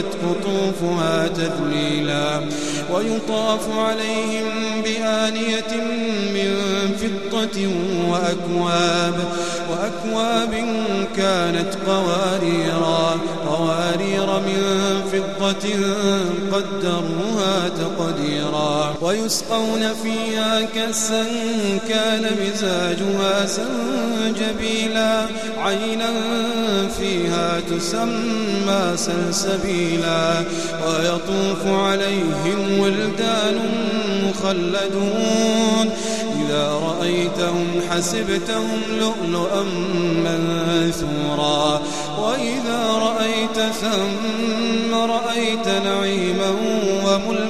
وذللت قطوفها تذليلا ويطاف عليهم بآنية من فضة وأكواب وأكواب كانت قواريرا قوارير من فضة قدروها تقديرا ويسقون فيها كسا كان مزاجها سنجبيلا عينا فيها تسمى سلسبيلا ويطوف عليهم ولدان مخلدون. إذا رأيتهم حسبتهم لؤلؤا منثورا. وإذا رأيت ثم رأيت نعيما وملكا